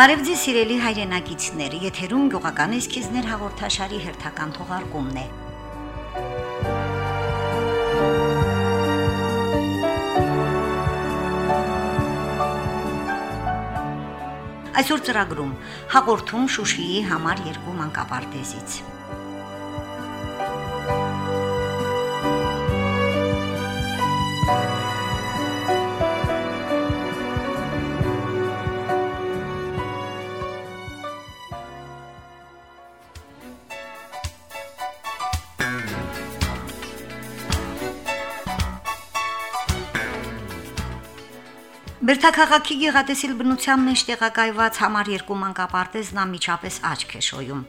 Բարև ձեզ սիրելի հայրենակիցներ, եթերում գյուղական էսքիզներ հաղորդաշարի հերթական թողարկումն է։ Այսօր ծրագրում հաղորդում Շուշիի համար երկու մանկապարտեզից։ Բերթաքաղաքի գեղատեսիլ բնության մեջ տեղակայված համար երկու մանկապարտեզն անմիջապես աչք է շոյում։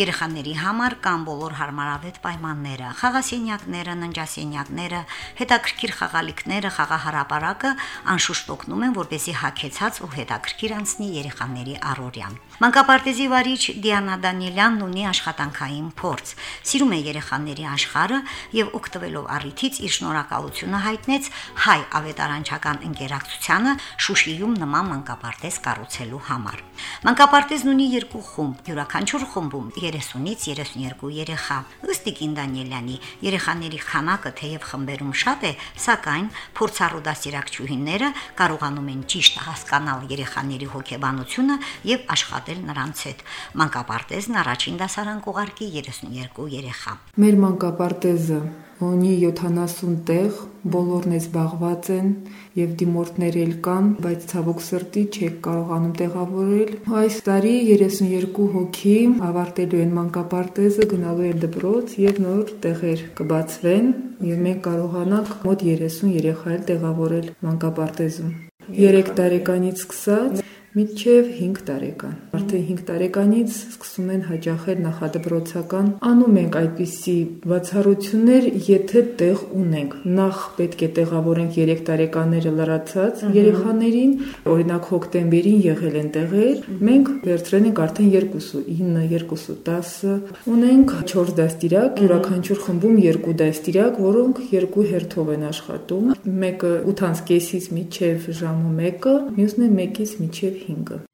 Երեխաների համար կան բոլոր հարմարավետ պայմանները՝ խաղասենյակները, ննջասենյակները, հետաքրքիր խաղալիքները, խաղահարապարակը անշուշտ օգնում են, որպեսզի հագեցած ու հետաքրքիր անցնի երեխաների առօրյան։ Մանկապարտեզի վարիչ Դիանա Դանիելյանն ունի աշխատանքային փորձ։ Սիրում է երեխաների աշխարհը եւ օգտվելով առիթից իր շնորհակալությունը հայտնեց հայ ավետարանչական ընկերակցությանը Շուշիում նման մանկապարտեզ կառուցելու համար։ Մանկապարտեզն ունի երկու խումբ, յուրաքանչյուր խմբում 30-ից 32 երեխա։ Ըստ Տիկին Դանիելյանի, երեխաների քանակը թեև խմբերում շատ է, սակայն փորձառու դասիրակչուհիները կարողանում են ճիշտ հասկանալ երեխաների հոգեբանությունը եւ աշխատել նրանց հետ։ Մանկապարտեզն առաջին դասարան կուղարկի 32 երեխա։ Մեր մանկապարտեզը ունի 70 տեղ, բոլորն է զբաղված են եւ դիմորդներ էլ կան, բայց ցավոք սրտի չեք կարողանում տեղավորել։ Այս տարի 32 հոգի ավարտելու են մանկապարտեզը, գնալու են դպրոց եւ նոր տեղեր կբացվեն եւ մենք կարողանանք մոտ 30 երեխա տեղավորել մանկապարտեզում։ 3 տարեկանից սկսած մինչև 5 տարեկան։ Արդեն 5 տարեկանից սկսում են հաճախել նախադպրոցական։ Անում ենք այդպիսի բացառություններ, եթե տեղ ունենք։ Նախ պետք է տեղավորենք 3 տարեկանները լրացած երեխաներին, օրինակ հոկտեմբերին եղել են տեղեր, մենք վերցրել ենք արդեն 2, 9, 2, 10։ Ունենք 4 դաստիարակ, յուրաքանչյուր խմբում 2 դաստիարակ, որոնք երկու հերթով են աշխատում։ Մեկը 8:30-ից մինչև ժամը 1-ը, մյուսն է 1-ից մինչև 5-ը։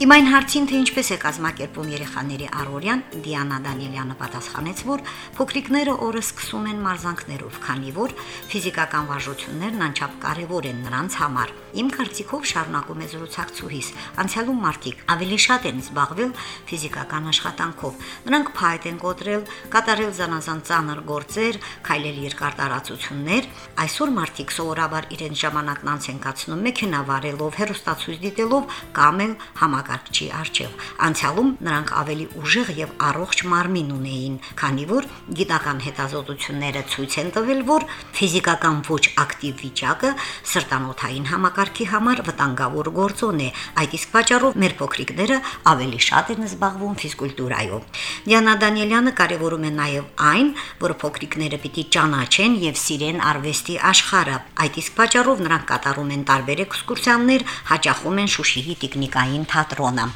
Իմ այն հարցին, թե ինչպես է կազմակերպում երեխաների առօրյան, Դիանա Դանիելյանը պատասխանեց, որ փոքրիկները օրը սկսում են մարզանքներով, քանի որ ֆիզիկական վարժություններն անչափ կարևոր են նրանց համար։ Իմ կարծիքով շարունակում է զրուցակցուհիս, անցյալում մարդիկ ավելի շատ են զբաղվել ֆիզիկական աշխատանքով։ Նրանք փայտ են կոտրել, կատարել զանազան ծանր գործեր, քայլել երկար տարածություններ։ Այսօր մարդիկ սովորաբար իրենց ժամանակն անց են կացնում մեքենա վարելով, հեռուստացույց դիտելով կամ էլ համակ համակարգչի արչև։ Անցյալում նրանք ավելի ուժեղ եւ առողջ մարմին ունեին, քանի որ գիտական հետազոտությունները ցույց են տվել, որ ֆիզիկական ոչ ակտիվ վիճակը սրտանոթային համակարգի համար վտանգավոր գործոն է։ Այդ իսկ պատճառով մեր փոքրիկները ավելի շատ են զբաղվում ֆիզկուլտուրայով։ Դիանա Դանիելյանը կարևորում է նաեւ այն, որ փոքրիկները պիտի ճանաչեն եւ սիրեն արվեստի աշխարհը։ Այդ իսկ պատճառով նրանք կատարում են տարբեր էքսկուրսիաներ, հաճախում են Շուշիի տիկնիկային թատրոն on them.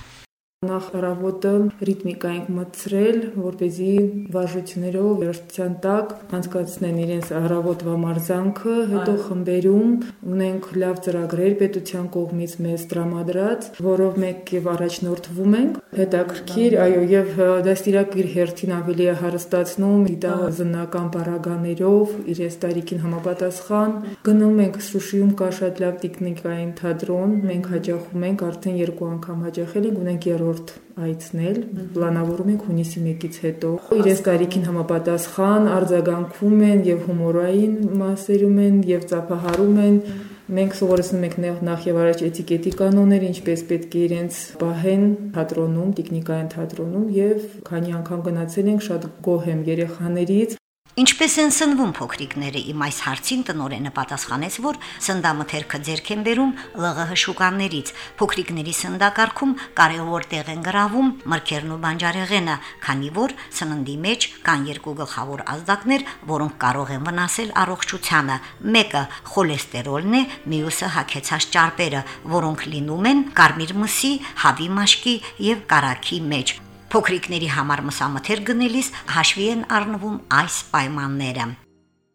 Նախ առավոտը ռիթմիկա ենք մտցրել, որ เป զի վարժություններով վերջության տակ անցկացնեն իրենց առավոտվա մարզանքը, հետո խմբերում ունենք լավ ծրագրեր պետության կողմից մեզ տրամադրած, որով մենք եւ առաջնորդվում ենք։ Հետաքրքիր, այո, եւ դաստիարակ իր հերթին ավելի է հարստացնում գիտազնական պարագաներով, իրենց տարիքին համապատասխան։ Գնում ենք Շուշիում կա շատ լավ տեխնիկային թատրոն, մենք հաջողում ենք արդեն երկու անգամ հաջողել ենք, ունենք երրորդ երրորդ այցնել, պլանավորում ենք հունիսի 1-ից հետո։ Իրենց տարիքին համապատասխան արձագանքում են եւ հումորային մասերում են եւ ծափահարում են Մենք սովորեցնում ենք նախ եւ առաջ էտիկետի կանոններ, ինչպես պետք է իրենց պահեն թատրոնում, տեխնիկային թատրոնում եւ քանի անգամ գնացել ենք շատ գոհ եմ երեխաներից Ինչպես են սնվում փոքրիկները իմ այս հարցին տնորենը պատասխանեց, որ սնդամթերքը ձերք են բերում ԼՂՀ շուկաններից։ Փոքրիկների սնդակարգում կարևոր տեղ են գրավում մրգերն ու բանջարեղենը, քանի որ սննդի մեջ կան երկու գլխավոր ազդակներ, որոնք կարող են վնասել առողջությանը։ Մեկը խոլեստերոլն է, մյուսը հագեցած ճարպերը, որոնք լինում են կարմիր մսի, հավի մաշկի եւ կարակի մեջ։ Փոքրիկների համար մսամթեր գնելիս հաշվի են առնվում այս պայմանները։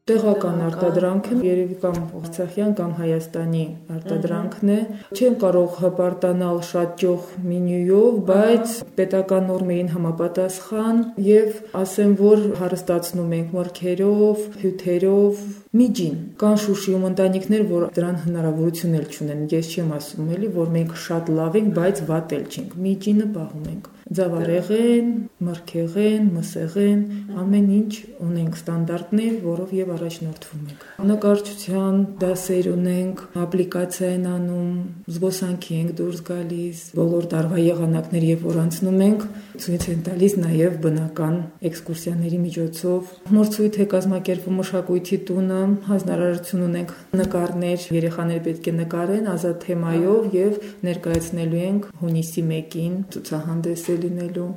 Տեղական արտադրանքը երևի կամ Արցախյան կամ Հայաստանի արտադրանքն է։ Չեն կարող հպարտանալ շատ ճոխ մենյուով, բայց պետական նորմերին համապատասխան եւ ասեմ, որ հարստացնում ենք մրգերով, հյութերով, միջին։ Կան Շուշիում ընտանիքներ, որ դրան հնարավորություն էլ չունեն։ Ես չեմ ասում էլի, որ մենք շատ լավ ենք, բայց վատ էլ չենք։ Միջինը պահում ենք ձավարեղեն, մրգեղեն, մսեղեն, ամեն ինչ ունենք ստանդարտներ, որով եւ առաջնորդվում ենք։ Նկարչության դասեր ունենք, ապլիկացիա են անում, զբոսանքի ենք դուրս գալիս, բոլոր տարվա եղանակներ եւ որ անցնում ենք, ցույց են տալիս նաեւ բնական էքսկուրսիաների միջոցով։ Մորցույթ է կազմակերպվում մշակույթի տունը, հանրարարություն ունենք նկարներ, երեխաները պետք է նկարեն ազատ թեմայով եւ ներկայացնելու ենք հունիսի 1-ին ցուցահանդեսը լինելու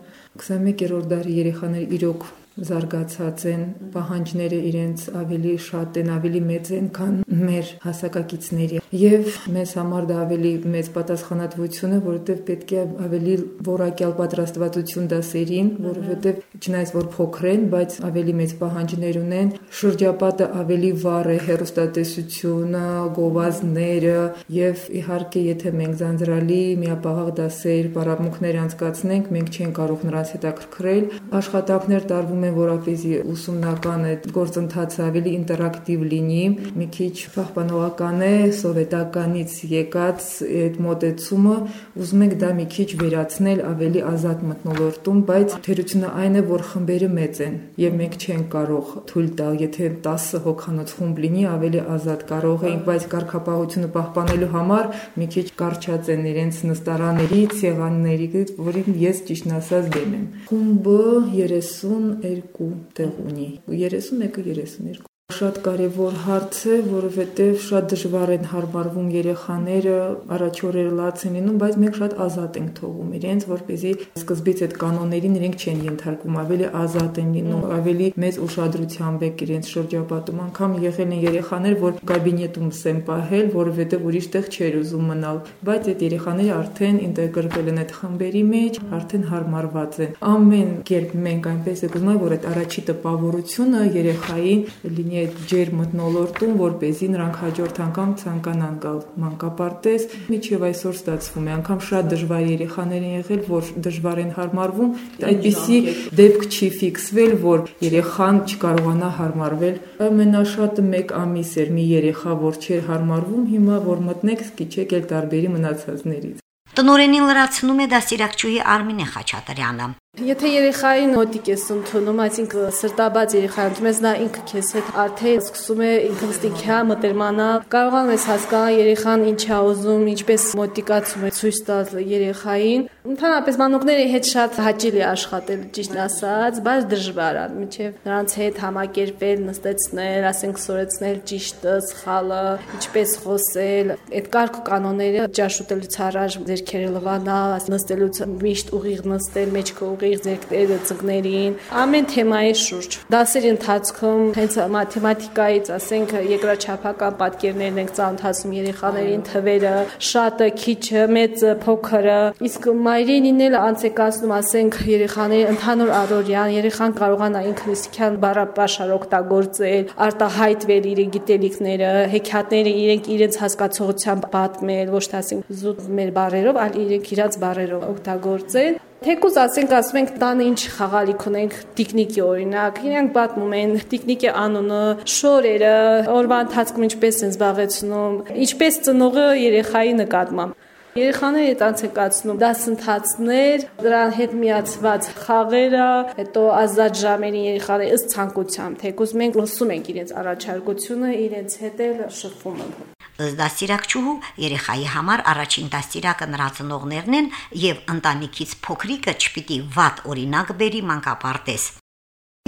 21-րդ դարի երեխաներ իրոք զարգացած են, պահանջները իրենց ավելի շատ են, ավելի մեծ են, քան մեր հասակակիցների։ Եվ մեզ համար դա ավելի մեծ պատասխանատվություն է, որովհետև պետք է ավելի որակյալ պատրաստվածություն դասերին, որովհետև չնայած որ փոքր են, բայց ավելի մեծ պահանջներ ունեն, շրջապատը ավելի վառ է, հերոստատեսությունը, գովազդները եւ իհարկե եթե մենք զանձրալի միապաղաղ դասեր, պարապմունքներ անցկացնենք, մենք չենք կարող նրանց հետաքրքրել։ Աշխատանքներ տարվում ուզում են, որովհետեւ ուսումնական այդ գործընթացը ավելի ինտերակտիվ լինի, մի քիչ պահպանողական է սովետականից եկած այդ մոտեցումը, ուզում ենք դա մի քիչ վերացնել ավելի ազատ մտնոլորտում, բայց թերությունը այն է, որ խմբերը մեծ են եւ մենք չենք կարող թույլ տալ, եթե 10 հոգանոց խումբ լինի, ավելի ազատ կարող ենք, բայց կարգապահությունը պահպանելու համար մի քիչ կարճած են իրենց նստարաններից, եղաններից, որին ես ճիշտ ասած դեմ եմ։ Խումբը 30 32 տեղ ունի 31-ը 32 Շատ կարևոր հարց է, որովհետև շատ դժվար են հարմարվում երեխաները, առաջորերը լաց են լինում, բայց մենք շատ ազատ ենք թողում իրենց, որպեսզի սկզբից այդ կանոններին իրենք չեն ենթարկվում, ավելի ազատ են լինում, ավելի մեծ ուշադրությամբ եք իրենց շրջապատում։ Անկամ եղել են երեխաներ, որ կաբինետում սեն պահել, որովհետև ուրիշ տեղ չէր ուզում մնալ, բայց այդ երեխաները արդեն ինտեգրվել են այդ խմբերի մեջ, արդեն հարմարված են։ Ամեն կերպ մենք այնպես եք ուզում, որ այդ առաջի տպավորությունը երեխային լինի այդ ջեր մտնոլորտում, որ เป զի նրանք հաջորդ անգամ ցանկանան գալ մանկապարտեզ, միջև այսօր ստացվում է, անգամ շատ դժվար երեխաներ են եղել, որ դժվար են հարմարվում, այդպիսի դեպք չի ֆիքսվել, որ երեխան չկարողանա հարմարվել։ Ամենաշատը 1 ամիս էր մի երեխա, որ չէր հարմարվում, հիմա որ մտնեք, սկիչեք էլ տարբերի մնացածներից։ Տնորենին լրացնում է դասիրակչուհի Արմինե Խաչատրյանը։ Եթե երեխային մոտիկ ես ընդունում, այսինքն սրտաբաց երեխա ընդունում ես, նա ինքը քեզ հետ արդեն սկսում է ինքնստիքյա մտերմանալ, կարողանում ես հասկանալ երեխան ինչ է ուզում, ինչպես մոտիկացում է ցույց տալ երեխային։ Ընդհանրապես մանուկների հետ շատ հաճելի աշխատել, ճիշտ ասած, բայց դժվար է, միջև նրանց հետ համակերպել, նստեցնել, ասենք սորեցնել ճիշտը, սխալը, ինչպես խոսել, այդ կարգ կանոնները ճաշուտելուց առաջ ձերքերը լվանալ, նստելուց միշտ ուղիղ նստել, մեջքը ուղիղ ձերքները ծնկներին, ամեն թեմայի շուրջ։ Դասերի ընթացքում հենց մաթեմատիկայից, ասենք, երկրաչափական պատկերներն ենք ծանոթացնում երեխաներին, թվերը, շատը, քիչը, մեծը, փոքրը, իսկ մայրենին էլ անցեկացնում, ասենք, երեխաների ընդհանուր առօրյան, երեխան կարողանա ինքնիսկյան բառապաշար օգտագործել, արտահայտվել իր գիտելիքները, հեքիաթները իրենք իրենց հասկացողությամբ պատմել, ոչ թե ասենք զուտ մեր բառերով, այլ իրենք իրաց բառերով օգտագործել Թեկուզ ասենք ասում ենք տանը ինչ խաղալիք ունենք տիկնիկի օրինակ, իրենք պատմում են տիկնիկի անունը, շորերը, օրվա ընթացքում ինչպես են զբաղեցնում, ինչպես ծնողը երեխայի նկատմամբ Երեխաները հետ անցկացնում դասընթացներ, դրան հետ միացված խաղերը, հետո ազատ ժամերին երեխաները ըստ ցանկության, թեկուզ մենք լսում ենք իրենց առաջարկությունը, իրենց հետ էլ շփվում ենք։ Ըստ դաստիարակչուհու երեխայի համար առաջին դաստիարակը նրա ծնողներն են եւ ընտանիքից փոքրիկը չպիտի վատ օրինակ բերի մանկապարտեզ։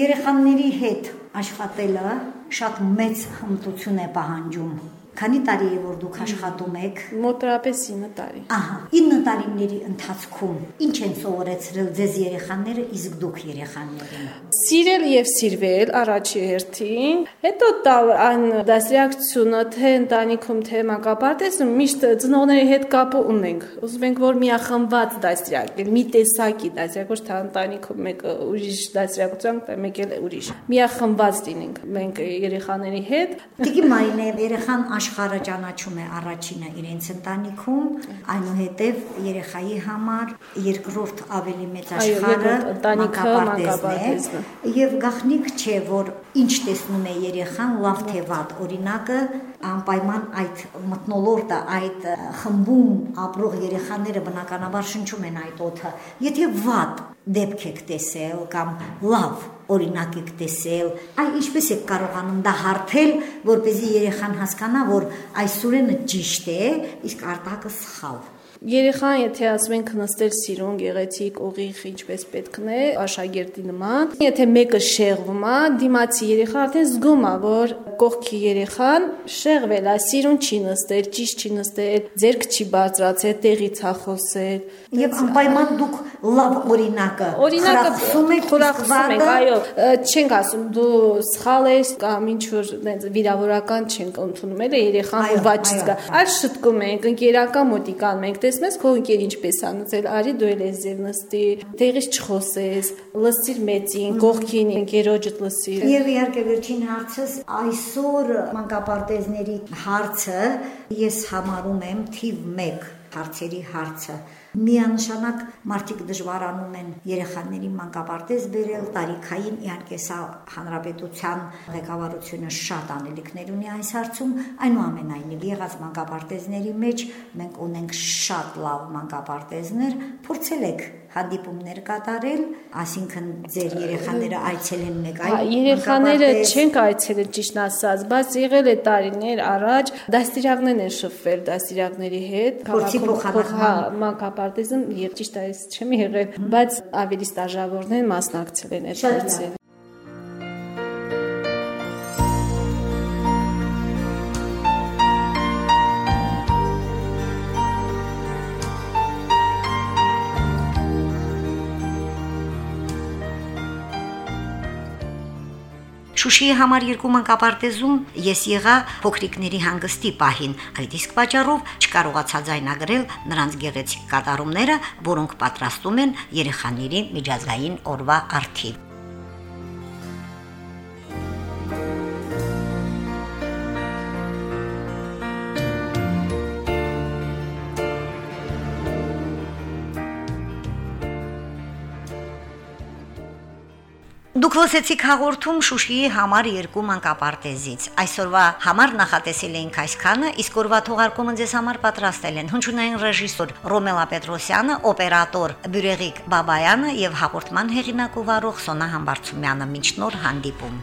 Երեխաների հետ աշխատելը շատ մեծ հմտություն է պահանջում Քանի տարի է որ դուք աշխատում եք։ Մոտավորապես 9 տարի։ Ահա, 9 տարիների ընթացքում ինչ են սովորեցրել ձեզ երեխաները, իսկ դուք երեխաներին։ Սիրել եւ սիրվել առաջի հերթին, հետո տալ այն դասյակցությունը թե ընտանիքում թե մանկապարտեզում միշտ ծնողների հետ կապը ունենք։ Ուզում ենք որ միախմբված դասյակ, մի տեսակի դասյակ, ոչ թե ընտանիքում մեկը ուրիշ դասյակության, մեկ էլ ուրիշ։ Միախմբված լինենք մենք երեխաների հետ։ Դիգի Մարինե երեխան աշխարհը ճանաչում է առաջինը իրենց ընտանիքում, այնուհետև երեխայի համար երկրորդ ավելի մեծ աշխարհը մանկապարտեզն է։ Եվ գախնիկ չէ, որ ինչ տեսնում է երեխան, լավ թե վատ, օրինակը անպայման այդ մտնոլորտը, այդ խմբում ապրող երեխաները բնականաբար շնչում են այդ օդը։ Եթե վատ դեպք եք տեսել կամ լավ օրինակ եք տեսել, այ ինչպես եք կարողանում դա հարթել, որպեսզի երեխան հասկանա, որ այս սուրենը ճիշտ է, իսկ արտակը սխալ։ Երեխան, եթե ասում ենք նստել սիրուն, գեղեցիկ, ուղիղ, ինչպես պետքն է, աշակերտի նման, եթե մեկը շեղվում է, դիմացի երեխա արդեն զգում է, որ կողքի երեխան շեղվել է, սիրուն չի նստել, ճիշտ չի նստել, ձերք չի բարձրացել, տեղից է խոսել։ Եվ անպայման դուք լավ օրինակը օրինակը խորախուսում եք, այո, չենք ասում դու սխալ ես կամ ինչ որ վիրավորական չենք ընդունում, էլ երեխան ուրվաճ չկա։ Այլ շտկում ենք, ընկերական մոտիկան մենք տեսնում ես քո ընկեր ինչպես է նծել, արի դու էլ ես ձեր նստի, տեղից չխոսես, լսիր մեծին, կողքին ընկերոջդ լսիր։ Եվ իհարկե վերջին հարցս այսօր մանկապարտեզների հարցը ես համարում եմ թիվ 1 հարցերի հարցը միանշանակ մարդիկ դժվարանում են երեխաների մանկապարտեզ բերել տարիքային իհարկե սա հանրապետության ղեկավարությունը շատ անելիքներ ունի այս հարցում այնուամենայնիվ եղած մանկապարտեզների մեջ մենք ունենք շատ լավ մանկապարտեզներ փորձել եք հանդիպումներ կատարել, այսինքն ձեր երեխաները այցելեն մեկ այլ երեխաները չենք այցելել ճիշտ ասած, բայց եղել է տարիներ առաջ դաստիարակներ են շփվել դաստիարակների հետ, քաղաքում մանկապարտեզում եւ ճիշտ է, չեմ եղել, բայց ավելի ստաժավորներ մասնակցել են այդ հարցին։ Շուշիի համար երկու մանկապարտեզում ես եղա փոքրիկների հանգստի պահին, այդ իսկ պատճառով չկարողացա ձայնագրել նրանց գեղեցիկ կատարումները, որոնք պատրաստում են երեխաների միջազգային օրվա արդիվ։ Դուք լսեցիք հաղորդում Շուշիի համար երկու մանկապարտեզից։ Այսօրվա համար նախատեսել էինք այսքանը, իսկ օրվա թողարկումը ձեզ համար պատրաստել են հնչյունային ռեժիսոր Ռոմելա Պետրոսյանը, օպերատոր Բյուրեգիկ Բաբայանը եւ հաղորդման հեղինակ ու վարող Սոնա Համբարձումյանը։ Մինչ նոր հանդիպում։